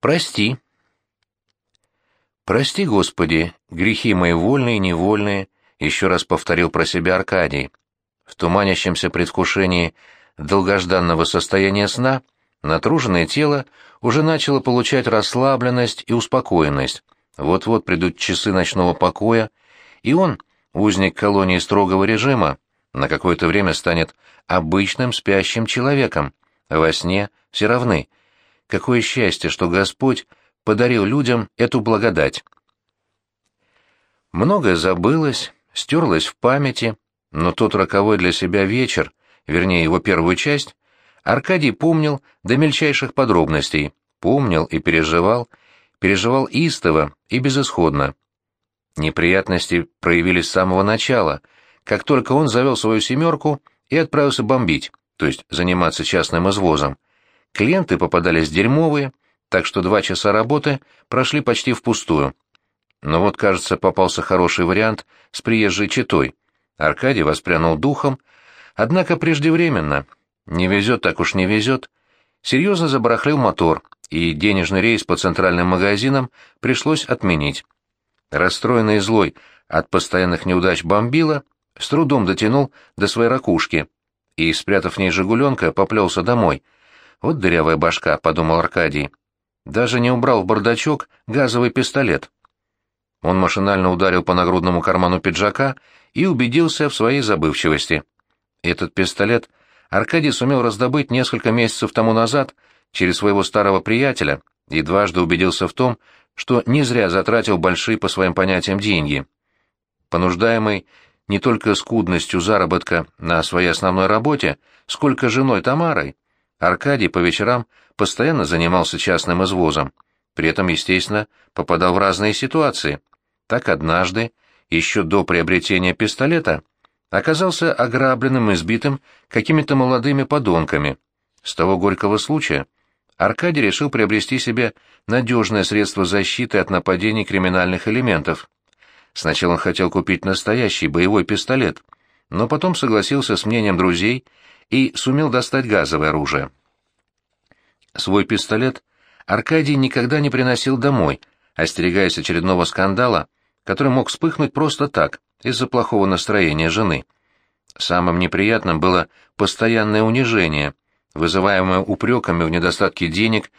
Прости. Прости, Господи, грехи мои вольные и невольные, еще раз повторил про себя Аркадий. В туманящемся предвкушении долгожданного состояния сна натруженное тело уже начало получать расслабленность и успокоенность. Вот-вот придут часы ночного покоя, и он, узник колонии строгого режима, на какое-то время станет обычным спящим человеком. Во сне все равны. Какое счастье, что Господь подарил людям эту благодать. Многое забылось, стерлось в памяти, но тот роковой для себя вечер, вернее его первую часть, Аркадий помнил до мельчайших подробностей, помнил и переживал, переживал истово и безысходно. Неприятности проявились с самого начала, как только он завел свою «семерку» и отправился бомбить, то есть заниматься частным извозом. Клиенты попадались дерьмовые, так что два часа работы прошли почти впустую. Но вот, кажется, попался хороший вариант с приезжей читой. Аркадий воспрянул духом, однако преждевременно. Не везет так уж не везет. Серьезно забарахлил мотор, и денежный рейс по центральным магазинам пришлось отменить. Расстроенный и злой от постоянных неудач бомбила, с трудом дотянул до своей ракушки и, спрятав в ней «Жигуленка», поплелся домой. «Вот дырявая башка», — подумал Аркадий. Даже не убрал в бардачок газовый пистолет. Он машинально ударил по нагрудному карману пиджака и убедился в своей забывчивости. Этот пистолет Аркадий сумел раздобыть несколько месяцев тому назад через своего старого приятеля и дважды убедился в том, что не зря затратил большие по своим понятиям деньги. Понуждаемый не только скудностью заработка на своей основной работе, сколько женой Тамарой, Аркадий по вечерам постоянно занимался частным извозом. При этом, естественно, попадал в разные ситуации. Так однажды, еще до приобретения пистолета, оказался ограбленным и избитым какими-то молодыми подонками. С того горького случая Аркадий решил приобрести себе надежное средство защиты от нападений криминальных элементов. Сначала он хотел купить настоящий боевой пистолет, но потом согласился с мнением друзей и сумел достать газовое оружие. Свой пистолет Аркадий никогда не приносил домой, остерегаясь очередного скандала, который мог вспыхнуть просто так, из-за плохого настроения жены. Самым неприятным было постоянное унижение, вызываемое упреками в недостатке денег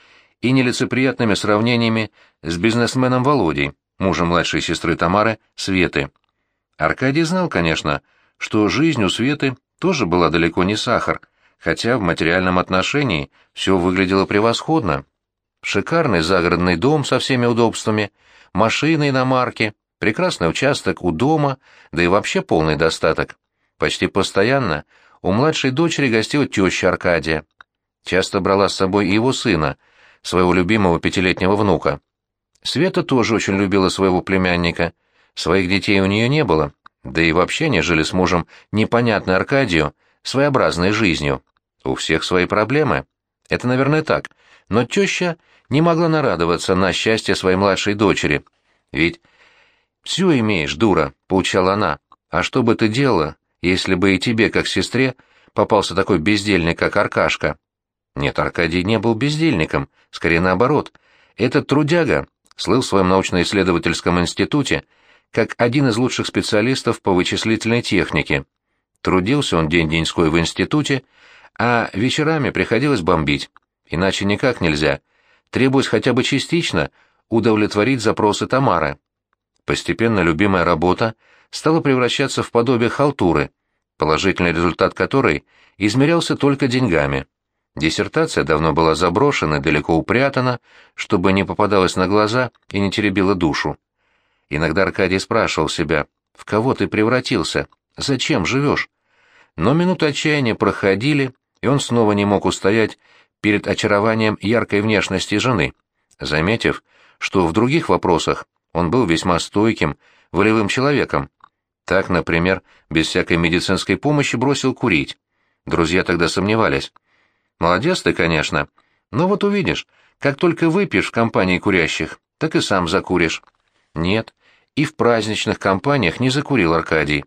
и нелицеприятными сравнениями с бизнесменом Володей, мужем младшей сестры Тамары, Светы. Аркадий знал, конечно, что жизнь у Светы тоже была далеко не сахар, хотя в материальном отношении все выглядело превосходно. Шикарный загородный дом со всеми удобствами, машины иномарки, прекрасный участок у дома, да и вообще полный достаток. Почти постоянно у младшей дочери гостила теща Аркадия. Часто брала с собой и его сына, своего любимого пятилетнего внука. Света тоже очень любила своего племянника. Своих детей у нее не было, да и вообще они жили с мужем непонятной Аркадию, своеобразной жизнью. У всех свои проблемы. Это, наверное, так. Но теща не могла нарадоваться на счастье своей младшей дочери. Ведь «Все имеешь, дура», — поучала она. «А что бы ты делала, если бы и тебе, как сестре, попался такой бездельник, как Аркашка?» Нет, Аркадий не был бездельником, скорее наоборот. Этот трудяга слыл в своем научно-исследовательском институте как один из лучших специалистов по вычислительной технике. Трудился он день-деньской в институте, а вечерами приходилось бомбить. Иначе никак нельзя. Требуясь хотя бы частично удовлетворить запросы Тамары. Постепенно любимая работа стала превращаться в подобие халтуры, положительный результат которой измерялся только деньгами. Диссертация давно была заброшена, далеко упрятана, чтобы не попадалась на глаза и не теребила душу. Иногда Аркадий спрашивал себя, в кого ты превратился, зачем живешь? Но минуты отчаяния проходили, и он снова не мог устоять перед очарованием яркой внешности жены, заметив, что в других вопросах он был весьма стойким, волевым человеком. Так, например, без всякой медицинской помощи бросил курить. Друзья тогда сомневались. «Молодец ты, конечно, но вот увидишь, как только выпьешь в компании курящих, так и сам закуришь». Нет, и в праздничных компаниях не закурил Аркадий.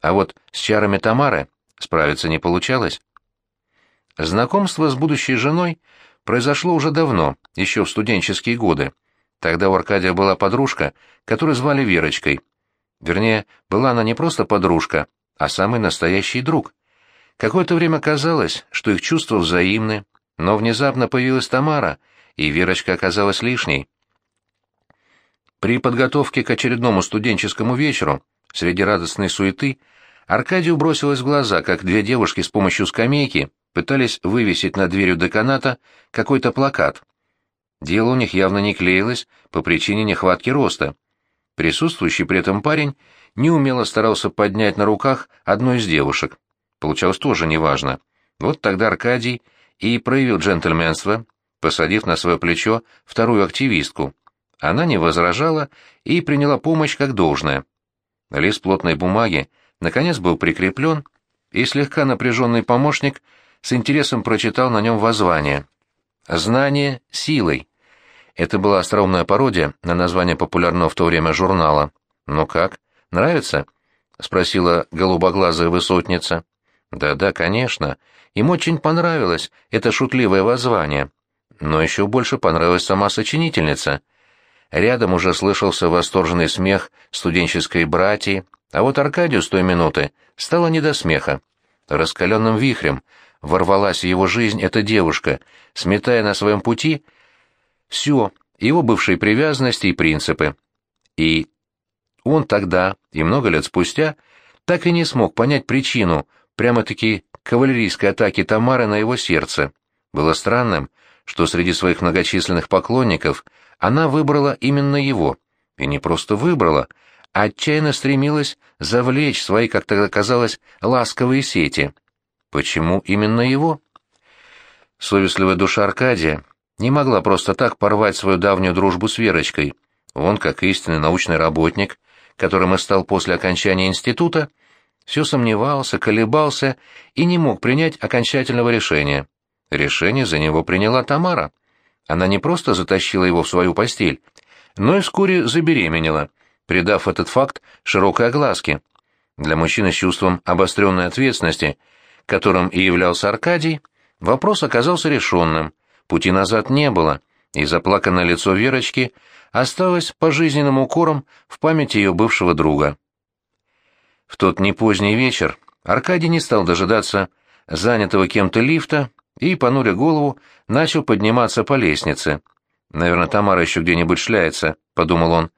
А вот с чарами Тамары справиться не получалось. Знакомство с будущей женой произошло уже давно, еще в студенческие годы. Тогда у Аркадия была подружка, которую звали Верочкой. Вернее, была она не просто подружка, а самый настоящий друг. Какое-то время казалось, что их чувства взаимны, но внезапно появилась Тамара, и Верочка оказалась лишней. При подготовке к очередному студенческому вечеру, среди радостной суеты, Аркадию бросилось в глаза, как две девушки с помощью скамейки пытались вывесить над дверью деканата какой-то плакат. Дело у них явно не клеилось по причине нехватки роста. Присутствующий при этом парень неумело старался поднять на руках одну из девушек. Получалось тоже неважно. Вот тогда Аркадий и проявил джентльменство, посадив на свое плечо вторую активистку. Она не возражала и приняла помощь как должное. Лист плотной бумаги наконец был прикреплен, и слегка напряженный помощник с интересом прочитал на нем воззвание. «Знание силой». Это была остроумная пародия на название популярного в то время журнала. «Ну как, нравится?» — спросила голубоглазая высотница. «Да-да, конечно. Им очень понравилось это шутливое воззвание. Но еще больше понравилась сама сочинительница. Рядом уже слышался восторженный смех студенческой братьи, а вот Аркадию с той минуты стало не до смеха. Раскаленным вихрем ворвалась в его жизнь эта девушка, сметая на своем пути все, его бывшие привязанности и принципы. И он тогда, и много лет спустя, так и не смог понять причину прямо-таки кавалерийской атаки Тамары на его сердце. Было странным, что среди своих многочисленных поклонников она выбрала именно его. И не просто выбрала, а отчаянно стремилась завлечь свои, как тогда казалось, ласковые сети. Почему именно его? Совестливая душа Аркадия не могла просто так порвать свою давнюю дружбу с Верочкой. Он, как истинный научный работник, которым и стал после окончания института, все сомневался, колебался и не мог принять окончательного решения. Решение за него приняла Тамара. Она не просто затащила его в свою постель, но и вскоре забеременела, придав этот факт широкой огласке. Для мужчины с чувством обостренной ответственности, которым и являлся Аркадий, вопрос оказался решенным, пути назад не было, и заплаканное лицо Верочки осталось пожизненным укором в памяти ее бывшего друга. В тот непоздний вечер Аркадий не стал дожидаться занятого кем-то лифта и, понуря голову, начал подниматься по лестнице. «Наверное, Тамара еще где-нибудь шляется», — подумал он.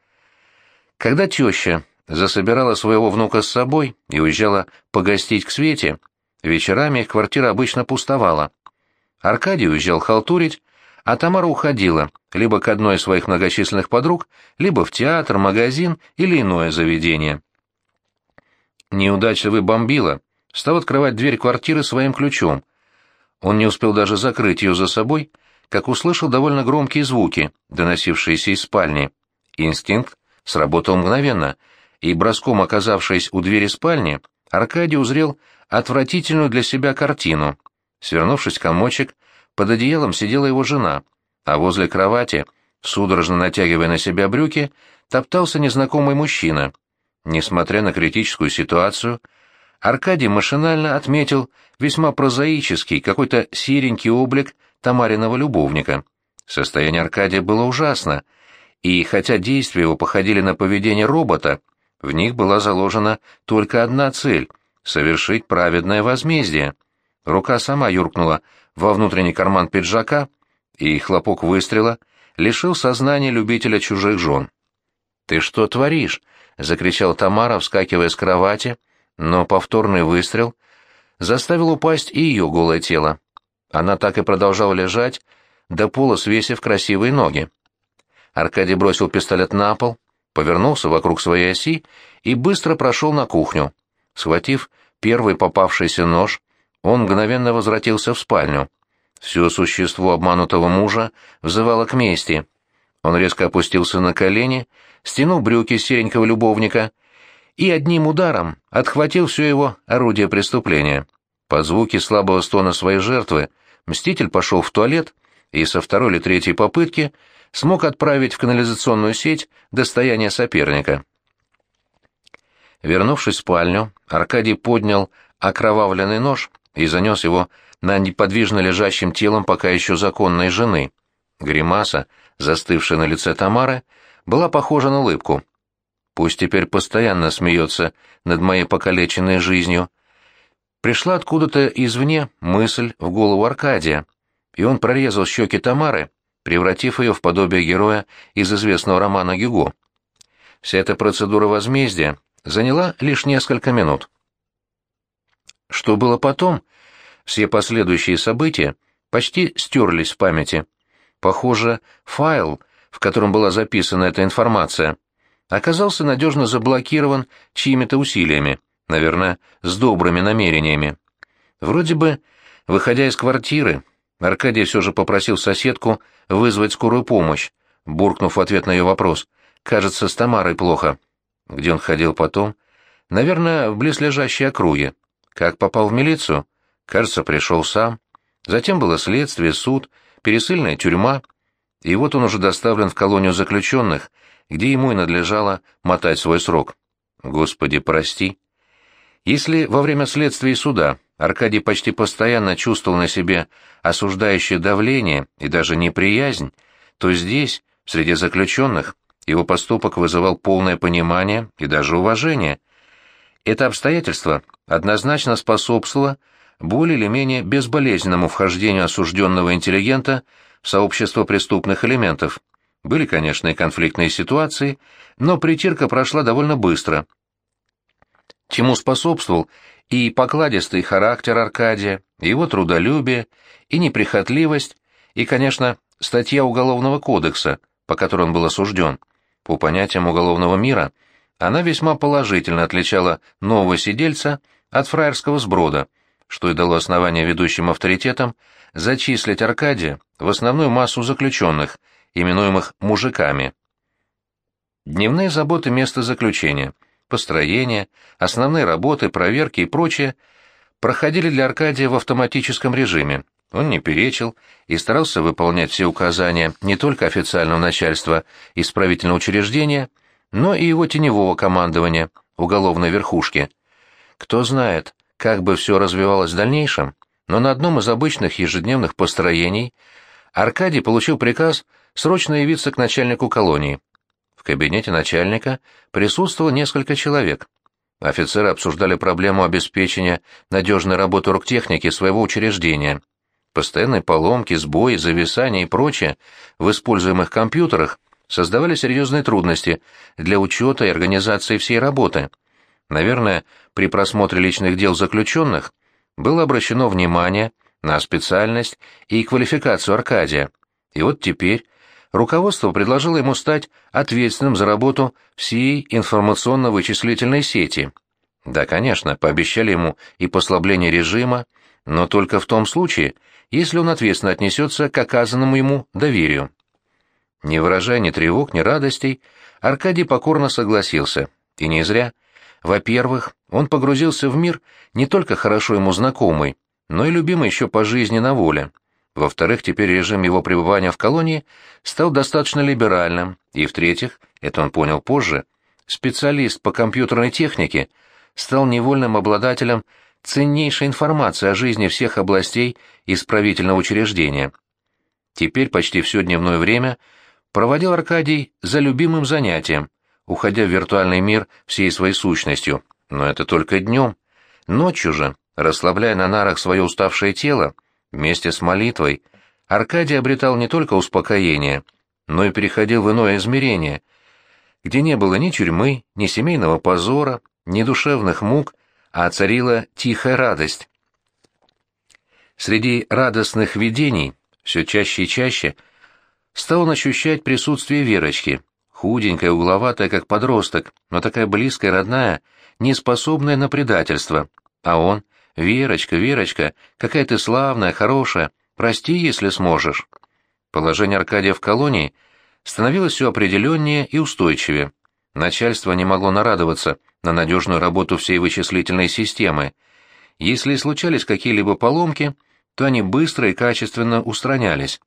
Когда теща засобирала своего внука с собой и уезжала погостить к Свете, вечерами их квартира обычно пустовала. Аркадий уезжал халтурить, а Тамара уходила либо к одной из своих многочисленных подруг, либо в театр, магазин или иное заведение. Неудачливый бомбила стал открывать дверь квартиры своим ключом, он не успел даже закрыть ее за собой, как услышал довольно громкие звуки, доносившиеся из спальни. Инстинкт сработал мгновенно, и, броском оказавшись у двери спальни, Аркадий узрел отвратительную для себя картину. Свернувшись комочек, под одеялом сидела его жена, а возле кровати, судорожно натягивая на себя брюки, топтался незнакомый мужчина. Несмотря на критическую ситуацию, Аркадий машинально отметил весьма прозаический, какой-то серенький облик Тамариного любовника. Состояние Аркадия было ужасно, и хотя действия его походили на поведение робота, в них была заложена только одна цель — совершить праведное возмездие. Рука сама юркнула во внутренний карман пиджака, и хлопок выстрела лишил сознания любителя чужих жен. «Ты что творишь?» — закричал Тамара, вскакивая с кровати — но повторный выстрел заставил упасть и ее голое тело. Она так и продолжала лежать, до пола свесив красивые ноги. Аркадий бросил пистолет на пол, повернулся вокруг своей оси и быстро прошел на кухню. Схватив первый попавшийся нож, он мгновенно возвратился в спальню. Все существо обманутого мужа взывало к мести. Он резко опустился на колени, стянул брюки серенького любовника — и одним ударом отхватил все его орудие преступления. Под звуки слабого стона своей жертвы мститель пошел в туалет и со второй или третьей попытки смог отправить в канализационную сеть достояние соперника. Вернувшись в спальню, Аркадий поднял окровавленный нож и занес его на неподвижно лежащем телом пока еще законной жены. Гримаса, застывшая на лице Тамары, была похожа на улыбку. Пусть теперь постоянно смеется над моей покалеченной жизнью. Пришла откуда-то извне мысль в голову Аркадия, и он прорезал щеки Тамары, превратив ее в подобие героя из известного романа Гюго. Вся эта процедура возмездия заняла лишь несколько минут. Что было потом? Все последующие события почти стерлись в памяти. Похоже, файл, в котором была записана эта информация, оказался надежно заблокирован чьими-то усилиями, наверное, с добрыми намерениями. Вроде бы, выходя из квартиры, Аркадий все же попросил соседку вызвать скорую помощь, буркнув в ответ на ее вопрос. «Кажется, с Тамарой плохо». Где он ходил потом? Наверное, в близлежащей округе. Как попал в милицию? Кажется, пришел сам. Затем было следствие, суд, пересыльная тюрьма. И вот он уже доставлен в колонию заключенных, где ему и надлежало мотать свой срок. Господи, прости. Если во время следствия и суда Аркадий почти постоянно чувствовал на себе осуждающее давление и даже неприязнь, то здесь, среди заключенных, его поступок вызывал полное понимание и даже уважение. Это обстоятельство однозначно способствовало более или менее безболезненному вхождению осужденного интеллигента в сообщество преступных элементов. Были, конечно, и конфликтные ситуации, но притирка прошла довольно быстро. Чему способствовал и покладистый характер Аркадия, и его трудолюбие, и неприхотливость, и, конечно, статья Уголовного кодекса, по которой он был осужден. По понятиям уголовного мира, она весьма положительно отличала нового сидельца от фраерского сброда, что и дало основание ведущим авторитетам зачислить Аркадия в основную массу заключенных, именуемых «мужиками». Дневные заботы места заключения, построение, основные работы, проверки и прочее проходили для Аркадия в автоматическом режиме. Он не перечил и старался выполнять все указания не только официального начальства исправительного учреждения, но и его теневого командования, уголовной верхушки. Кто знает, как бы все развивалось в дальнейшем, но на одном из обычных ежедневных построений Аркадий получил приказ срочно явиться к начальнику колонии. В кабинете начальника присутствовало несколько человек. Офицеры обсуждали проблему обеспечения надежной работы оргтехники своего учреждения – Постоянные поломки, сбои, зависания и прочее в используемых компьютерах создавали серьезные трудности для учета и организации всей работы. Наверное, при просмотре личных дел заключенных было обращено внимание на специальность и квалификацию Аркадия. И вот теперь руководство предложило ему стать ответственным за работу всей информационно-вычислительной сети. Да, конечно, пообещали ему и послабление режима, но только в том случае, если он ответственно отнесется к оказанному ему доверию. Не выражая ни тревог, ни радостей, Аркадий покорно согласился, и не зря. Во-первых, он погрузился в мир не только хорошо ему знакомый, но и любимый еще по жизни на воле. Во-вторых, теперь режим его пребывания в колонии стал достаточно либеральным, и в-третьих, это он понял позже, специалист по компьютерной технике стал невольным обладателем ценнейшей информации о жизни всех областей исправительного учреждения. Теперь почти все дневное время проводил Аркадий за любимым занятием, уходя в виртуальный мир всей своей сущностью, но это только днем. Ночью же, расслабляя на нарах свое уставшее тело, вместе с молитвой, Аркадий обретал не только успокоение, но и переходил в иное измерение, где не было ни тюрьмы, ни семейного позора, ни душевных мук, а царила тихая радость. Среди радостных видений все чаще и чаще стал он ощущать присутствие Верочки, худенькая, угловатая, как подросток, но такая близкая, родная, неспособная на предательство. А он, Верочка, Верочка, какая ты славная, хорошая, прости, если сможешь. Положение Аркадия в колонии становилось все определеннее и устойчивее. Начальство не могло нарадоваться на надежную работу всей вычислительной системы. Если случались какие-либо поломки, то они быстро и качественно устранялись.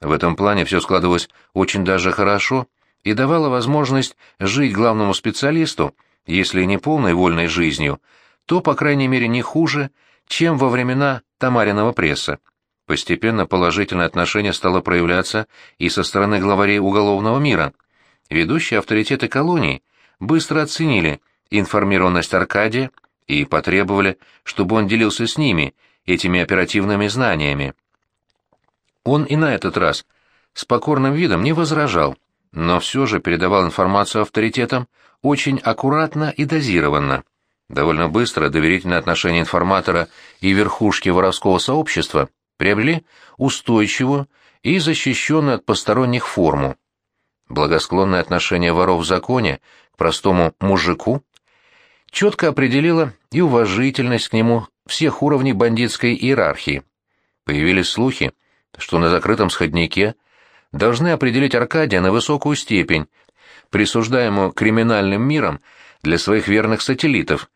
В этом плане все складывалось очень даже хорошо и давало возможность жить главному специалисту, если не полной вольной жизнью, то, по крайней мере, не хуже, чем во времена Тамариного пресса. Постепенно положительное отношение стало проявляться и со стороны главарей уголовного мира. Ведущие авторитеты колонии быстро оценили информированность Аркадия и потребовали, чтобы он делился с ними этими оперативными знаниями. Он и на этот раз с покорным видом не возражал, но все же передавал информацию авторитетам очень аккуратно и дозированно. Довольно быстро доверительное отношение информатора и верхушки воровского сообщества приобрели устойчивую и защищенную от посторонних форму. Благосклонное отношение воров в законе к простому мужику четко определило и уважительность к нему всех уровней бандитской иерархии. Появились слухи, что на закрытом сходнике должны определить Аркадия на высокую степень, присуждаемую криминальным миром для своих верных сателлитов,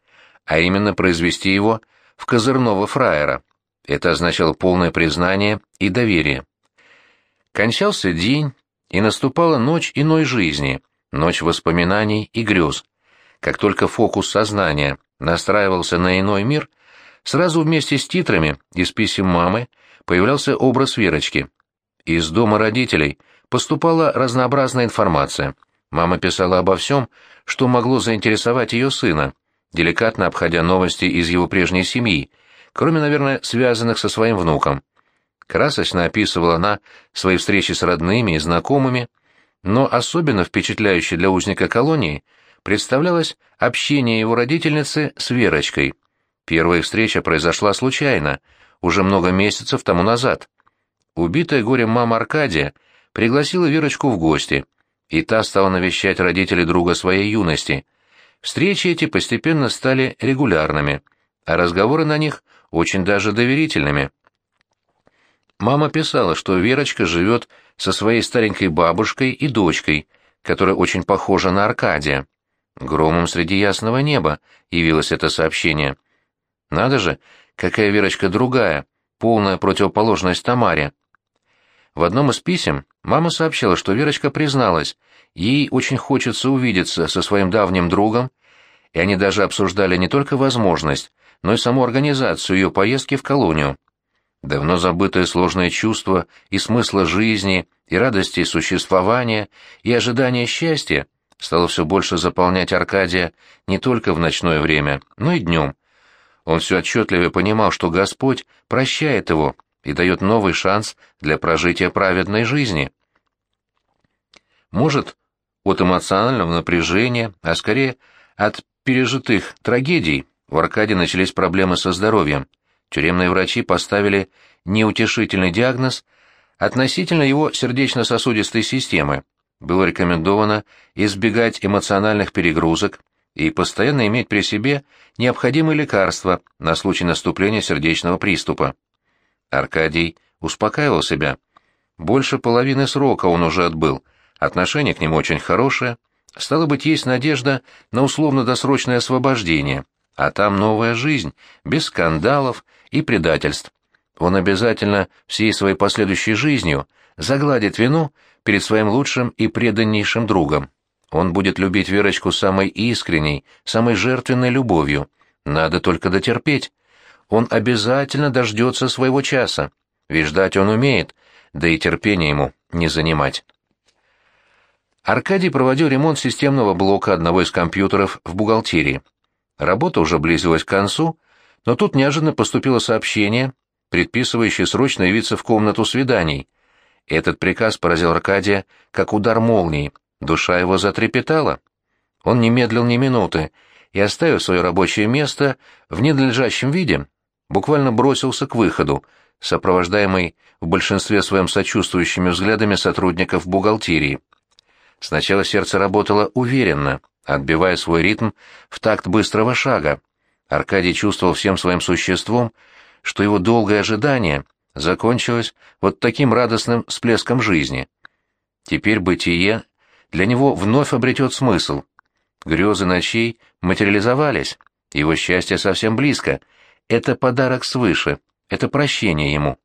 а именно произвести его в козырного фраера. Это означало полное признание и доверие. Кончался день, и наступала ночь иной жизни, ночь воспоминаний и грез. Как только фокус сознания настраивался на иной мир, сразу вместе с титрами из писем мамы появлялся образ Верочки. Из дома родителей поступала разнообразная информация. Мама писала обо всем, что могло заинтересовать ее сына, деликатно обходя новости из его прежней семьи, кроме, наверное, связанных со своим внуком. Красочно описывала она свои встречи с родными и знакомыми, но особенно впечатляюще для узника колонии представлялось общение его родительницы с Верочкой. Первая встреча произошла случайно, уже много месяцев тому назад. Убитая горем мама Аркадия пригласила Верочку в гости, и та стала навещать родителей друга своей юности. Встречи эти постепенно стали регулярными, а разговоры на них очень даже доверительными. Мама писала, что Верочка живет со своей старенькой бабушкой и дочкой, которая очень похожа на Аркадия. Громом среди ясного неба явилось это сообщение. Надо же, какая Верочка другая, полная противоположность Тамаре. В одном из писем мама сообщила, что Верочка призналась, ей очень хочется увидеться со своим давним другом, и они даже обсуждали не только возможность, но и саму организацию ее поездки в колонию. Давно забытое сложное чувство и смысла жизни, и радости существования, и ожидания счастья стало все больше заполнять Аркадия не только в ночное время, но и днем. Он все отчетливее понимал, что Господь прощает его и дает новый шанс для прожития праведной жизни. Может, от эмоционального напряжения, а скорее от пережитых трагедий, у Аркадия начались проблемы со здоровьем. Тюремные врачи поставили неутешительный диагноз относительно его сердечно-сосудистой системы. Было рекомендовано избегать эмоциональных перегрузок и постоянно иметь при себе необходимые лекарства на случай наступления сердечного приступа. Аркадий успокаивал себя. Больше половины срока он уже отбыл, отношение к нему очень хорошее, стало быть, есть надежда на условно-досрочное освобождение — а там новая жизнь, без скандалов и предательств. Он обязательно всей своей последующей жизнью загладит вину перед своим лучшим и преданнейшим другом. Он будет любить Верочку самой искренней, самой жертвенной любовью. Надо только дотерпеть. Он обязательно дождется своего часа. Ведь ждать он умеет, да и терпение ему не занимать. Аркадий проводил ремонт системного блока одного из компьютеров в бухгалтерии. Работа уже близилась к концу, но тут неожиданно поступило сообщение, предписывающее срочно явиться в комнату свиданий. Этот приказ поразил Аркадия, как удар молнии, душа его затрепетала. Он не медлил ни минуты и, оставив свое рабочее место в ненадлежащем виде, буквально бросился к выходу, сопровождаемый в большинстве своем сочувствующими взглядами сотрудников бухгалтерии. Сначала сердце работало уверенно, отбивая свой ритм в такт быстрого шага. Аркадий чувствовал всем своим существом, что его долгое ожидание закончилось вот таким радостным всплеском жизни. Теперь бытие для него вновь обретет смысл. Грезы ночей материализовались, его счастье совсем близко. Это подарок свыше, это прощение ему.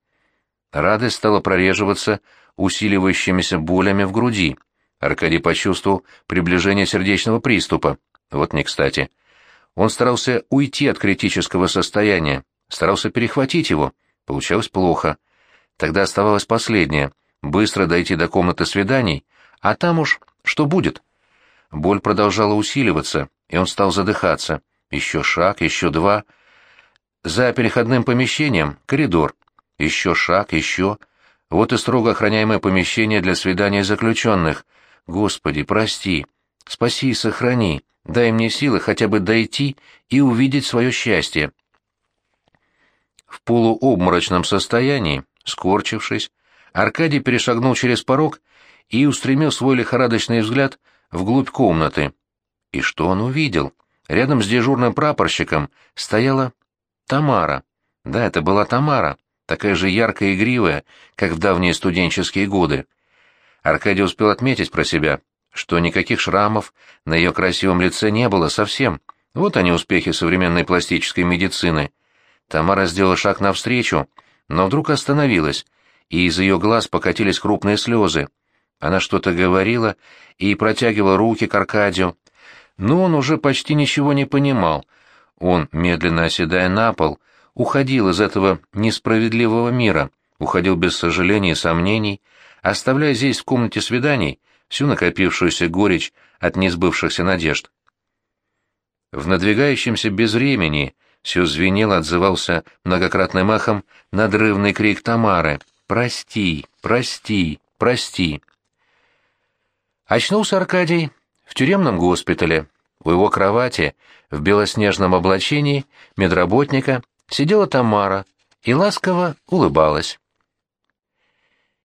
Радость стала прореживаться усиливающимися болями в груди — Аркадий почувствовал приближение сердечного приступа. Вот не кстати. Он старался уйти от критического состояния, старался перехватить его. Получалось плохо. Тогда оставалось последнее — быстро дойти до комнаты свиданий, а там уж что будет. Боль продолжала усиливаться, и он стал задыхаться. Еще шаг, еще два. За переходным помещением — коридор. Еще шаг, еще. Вот и строго охраняемое помещение для свидания заключенных. Господи, прости, спаси и сохрани, дай мне силы хотя бы дойти и увидеть свое счастье. В полуобморочном состоянии, скорчившись, Аркадий перешагнул через порог и устремил свой лихорадочный взгляд вглубь комнаты. И что он увидел? Рядом с дежурным прапорщиком стояла Тамара. Да, это была Тамара, такая же яркая и игривая, как в давние студенческие годы. Аркадий успел отметить про себя, что никаких шрамов на ее красивом лице не было совсем. Вот они успехи современной пластической медицины. Тамара сделала шаг навстречу, но вдруг остановилась, и из ее глаз покатились крупные слезы. Она что-то говорила и протягивала руки к Аркадию, но он уже почти ничего не понимал. Он, медленно оседая на пол, уходил из этого несправедливого мира, уходил без сожалений и сомнений, оставляя здесь, в комнате свиданий, всю накопившуюся горечь от несбывшихся надежд. В надвигающемся безвремени все звенело, отзывался многократным эхом надрывный крик Тамары «Прости, прости, прости!» Очнулся Аркадий в тюремном госпитале. У его кровати, в белоснежном облачении, медработника, сидела Тамара и ласково улыбалась.